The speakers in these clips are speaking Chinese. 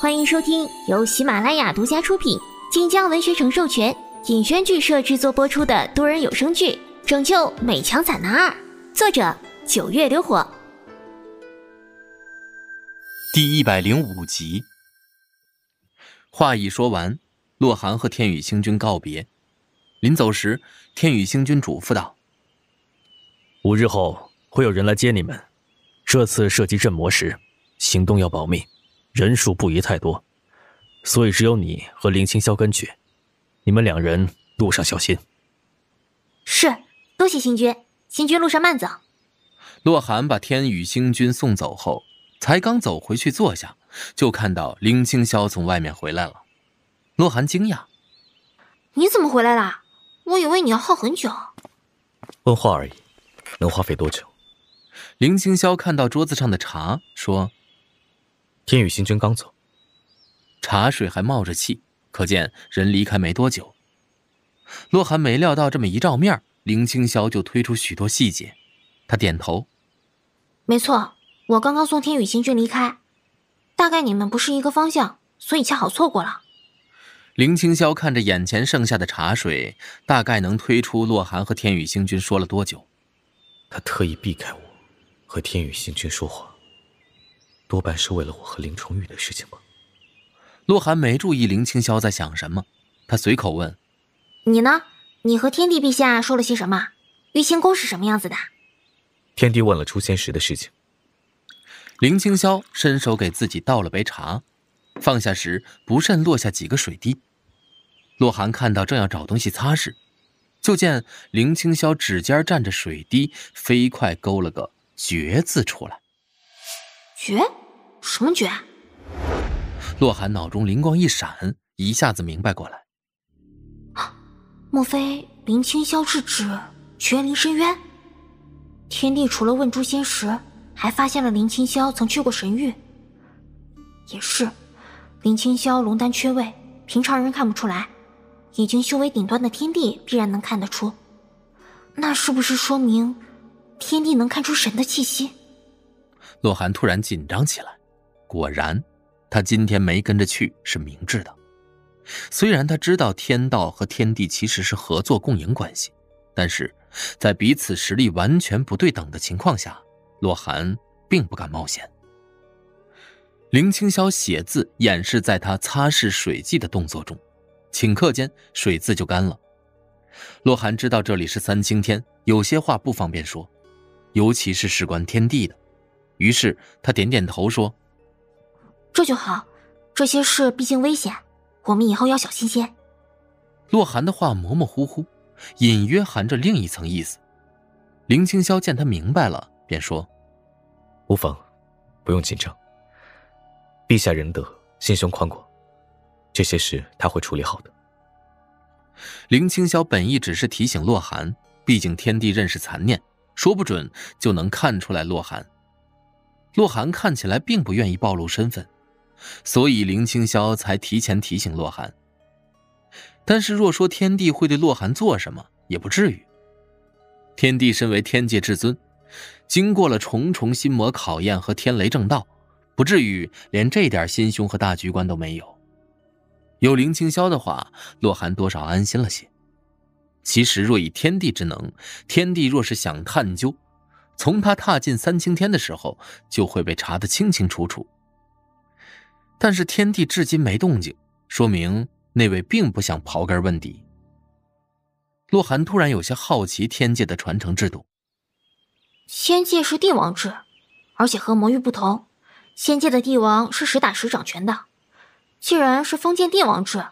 欢迎收听由喜马拉雅独家出品、晋江文学城授权、尹轩剧社制作播出的多人有声剧《拯救美强惨男二》，作者九月流火。第一百零五集。话已说完，洛寒和天宇星君告别。临走时，天宇星君嘱咐道：“五日后会有人来接你们。这次涉及镇魔石，行动要保密。”人数不宜太多，所以只有你和林青霄跟去。你们两人路上小心。是，多谢星君。星君路上慢走。洛寒把天宇星君送走后，才刚走回去坐下，就看到林青霄从外面回来了。洛寒惊讶：“你怎么回来啦？我以为你要耗很久。”问话而已，能花费多久？林青霄看到桌子上的茶，说。天宇星君刚走，茶水还冒着气，可见人离开没多久。洛寒没料到这么一照面，林青霄就推出许多细节。他点头：“没错，我刚刚送天宇星君离开，大概你们不是一个方向，所以恰好错过了。”林青霄看着眼前剩下的茶水，大概能推出洛寒和天宇星君说了多久。他特意避开我，和天宇星君说话。多半是为了我和林重玉的事情吧。洛寒没注意林清霄在想什么，他随口问：“你呢？你和天帝陛下说了些什么？玉清宫是什么样子的？”天帝问了出仙石的事情。林清霄伸手给自己倒了杯茶，放下时不慎落下几个水滴。洛寒看到，正要找东西擦拭，就见林清霄指尖蘸着水滴，飞快勾了个“绝”字出来。绝？什么绝？洛寒脑中灵光一闪，一下子明白过来。莫非林清霄是指绝灵深渊？天帝除了问诛仙时，还发现了林清霄曾去过神域。也是，林清霄龙丹缺位，平常人看不出来，已经修为顶端的天帝必然能看得出。那是不是说明天帝能看出神的气息？洛寒突然紧张起来，果然，他今天没跟着去是明智的。虽然他知道天道和天地其实是合作共赢关系，但是在彼此实力完全不对等的情况下，洛寒并不敢冒险。林青霄写字掩饰在他擦拭水迹的动作中，顷刻间水渍就干了。洛寒知道这里是三清天，有些话不方便说，尤其是事关天地的。于是他点点头说：“这就好，这些事毕竟危险，我们以后要小心些。”洛寒的话模模糊糊，隐约含着另一层意思。林青霄见他明白了，便说：“无妨，不用紧张。陛下仁德，心胸宽广，这些事他会处理好的。”林青霄本意只是提醒洛寒，毕竟天帝认识残念，说不准就能看出来洛寒。洛寒看起来并不愿意暴露身份，所以林青霄才提前提醒洛寒。但是若说天帝会对洛寒做什么，也不至于。天帝身为天界至尊，经过了重重心魔考验和天雷正道，不至于连这点心胸和大局观都没有。有林青霄的话，洛寒多少安心了些。其实若以天地之能，天帝若是想探究。从他踏进三清天的时候，就会被查得清清楚楚。但是天帝至今没动静，说明那位并不想刨根问底。洛寒突然有些好奇天界的传承制度。仙界是帝王制，而且和魔域不同，仙界的帝王是实打实掌权的。既然是封建帝王制，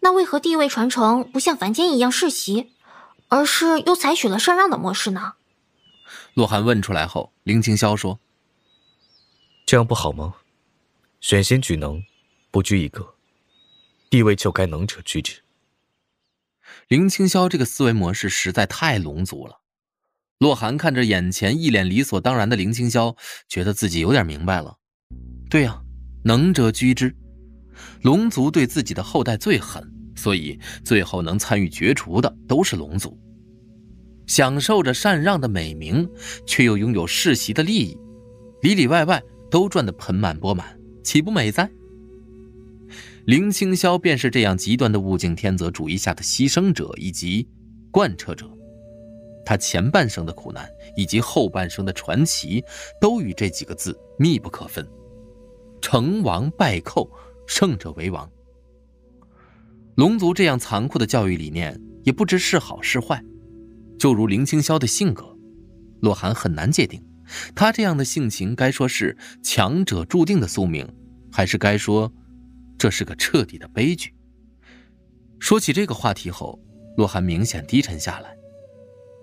那为何地位传承不像凡间一样世袭，而是又采取了禅让的模式呢？洛寒问出来后，林清霄说：“这样不好吗？选贤举能，不拘一格，地位就该能者居之。”林青霄这个思维模式实在太龙族了。洛寒看着眼前一脸理所当然的林青霄，觉得自己有点明白了。对呀，能者居之。龙族对自己的后代最狠，所以最后能参与绝除的都是龙族。享受着禅让的美名，却又拥有世袭的利益，里里外外都赚得盆满钵满，岂不美哉？林清霄便是这样极端的物竞天择主义下的牺牲者以及贯彻者。他前半生的苦难以及后半生的传奇，都与这几个字密不可分：成王败寇，胜者为王。龙族这样残酷的教育理念，也不知是好是坏。就如林清霄的性格，洛寒很难界定，他这样的性情该说是强者注定的宿命，还是该说这是个彻底的悲剧。说起这个话题后，洛寒明显低沉下来。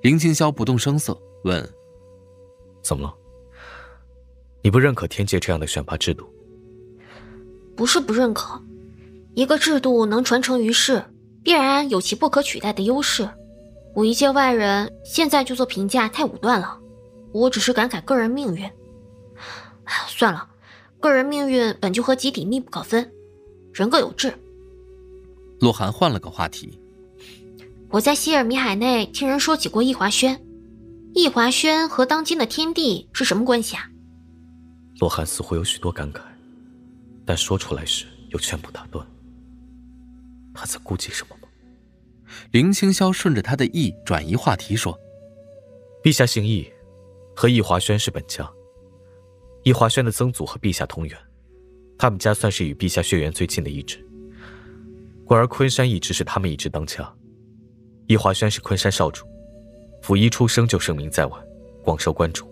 林清霄不动声色问：“怎么了？你不认可天界这样的选拔制度？”“不是不认可，一个制度能传承于世，必然有其不可取代的优势。我一介外人，现在就做评价太武断了。我只是感慨个人命运。算了，个人命运本就和集体密不可分，人各有志。”洛寒换了个话题。我在希尔米海内听人说起过易华轩，易华轩和当今的天地是什么关系啊？洛寒似乎有许多感慨，但说出来时又全部打断。他在顾忌什么吗？林清霄顺着他的意转移话题说：“陛下姓易，和易华轩是本家。易华轩的曾祖和陛下同源，他们家算是与陛下血缘最近的一支。故而昆山一直是他们一支当家。”易华轩是昆山少主，甫一出生就声名在外，广受关注。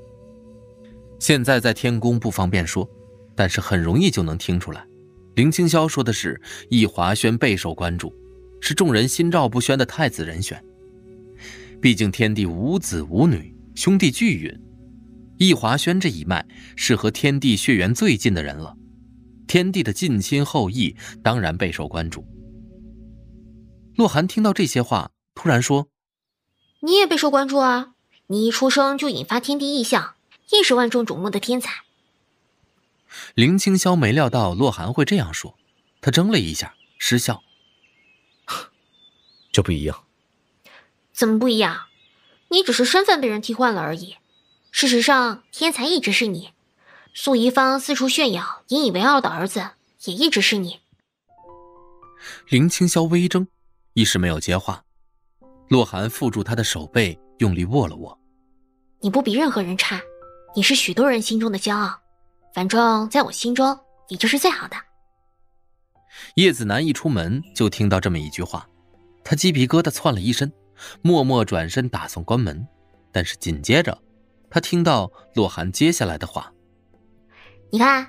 现在在天宫不方便说，但是很容易就能听出来。林清霄说的是易华轩备受关注，是众人心照不宣的太子人选。毕竟天帝无子无女，兄弟俱允，易华轩这一脉是和天帝血缘最近的人了，天帝的近亲后裔当然备受关注。洛寒听到这些话。突然说：“你也备受关注啊！你一出生就引发天地异象，亦是万众瞩目的天才。”林清霄没料到洛寒会这样说，他怔了一下，失笑：“这不一样。怎么不一样？你只是身份被人替换了而已。事实上，天才一直是你。素仪芳四处炫耀、引以为傲的儿子，也一直是你。”林清霄微怔，一时没有接话。洛寒附住他的手背，用力握了握。你不比任何人差，你是许多人心中的骄傲。反正在我心中，你就是最好的。叶子楠一出门就听到这么一句话，他鸡皮疙瘩窜了一身，默默转身打算关门。但是紧接着，他听到洛寒接下来的话：“你看，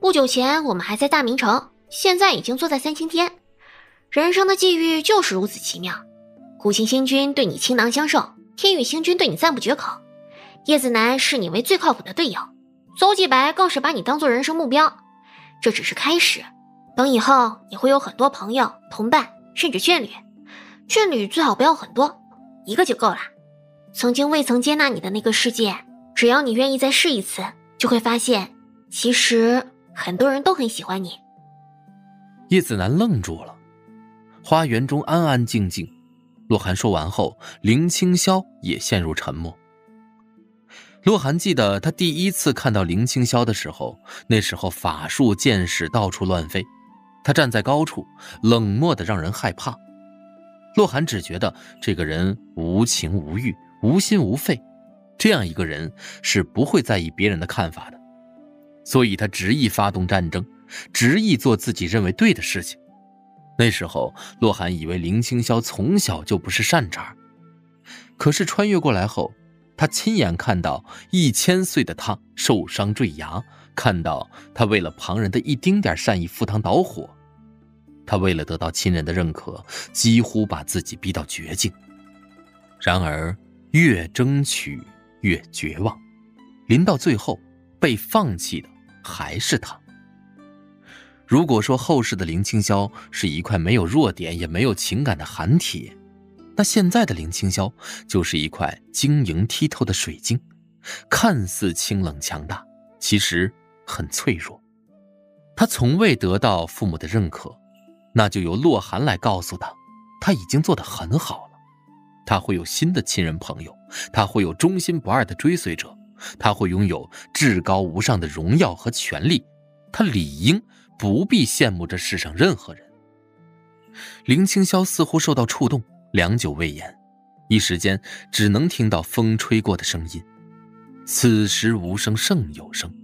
不久前我们还在大明城，现在已经坐在三清天。人生的际遇就是如此奇妙。”古星星君对你倾囊相授，天宇星君对你赞不绝口，叶子楠视你为最靠谱的队友，邹继白更是把你当做人生目标。这只是开始，等以后你会有很多朋友、同伴，甚至眷侣。眷侣最好不要很多，一个就够了。曾经未曾接纳你的那个世界，只要你愿意再试一次，就会发现，其实很多人都很喜欢你。叶子楠愣住了，花园中安安静静。洛寒说完后，林清霄也陷入沉默。洛寒记得他第一次看到林清霄的时候，那时候法术剑矢到处乱飞，他站在高处，冷漠的让人害怕。洛寒只觉得这个人无情无欲、无心无肺，这样一个人是不会在意别人的看法的，所以他执意发动战争，执意做自己认为对的事情。那时候，洛寒以为林清霄从小就不是善茬，可是穿越过来后，他亲眼看到一千岁的他受伤坠崖，看到他为了旁人的一丁点善意赴汤蹈火，他为了得到亲人的认可，几乎把自己逼到绝境。然而，越争取越绝望，临到最后，被放弃的还是他。如果说后世的林清霄是一块没有弱点也没有情感的寒铁，那现在的林清霄就是一块晶莹剔透的水晶，看似清冷强大，其实很脆弱。他从未得到父母的认可，那就由洛寒来告诉他，他已经做得很好了。他会有新的亲人朋友，他会有忠心不二的追随者，他会拥有至高无上的荣耀和权利，他理应。不必羡慕这世上任何人。林青霄似乎受到触动，良久未言，一时间只能听到风吹过的声音。此时无声胜有声。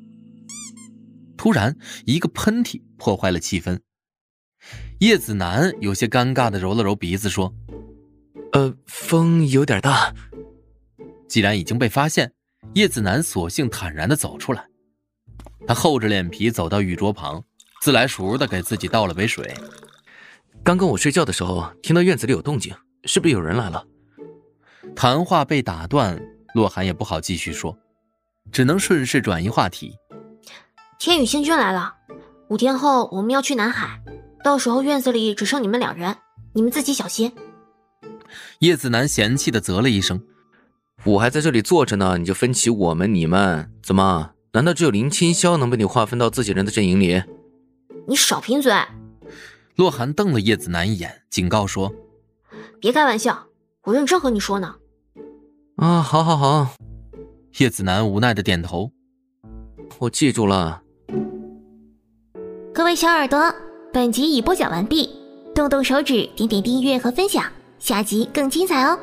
突然，一个喷嚏破坏了气氛。叶子楠有些尴尬的揉了揉鼻子，说：“呃，风有点大。”既然已经被发现，叶子楠索性坦然的走出来。他厚着脸皮走到玉桌旁，自来熟的给自己倒了杯水。刚跟我睡觉的时候，听到院子里有动静，是不是有人来了？谈话被打断，洛寒也不好继续说，只能顺势转移话题。天宇星君来了，五天后我们要去南海，到时候院子里只剩你们两人，你们自己小心。叶子楠嫌弃的啧了一声：“我还在这里坐着呢，你就分起我们你们？怎么？难道只有林清霄能被你划分到自己人的阵营里？”你少贫嘴！洛寒瞪了叶子楠一眼，警告说：“别开玩笑，我认真和你说呢。”啊，好，好，好。叶子楠无奈的点头：“我记住了。”各位小耳朵，本集已播讲完毕，动动手指，点点订阅和分享，下集更精彩哦！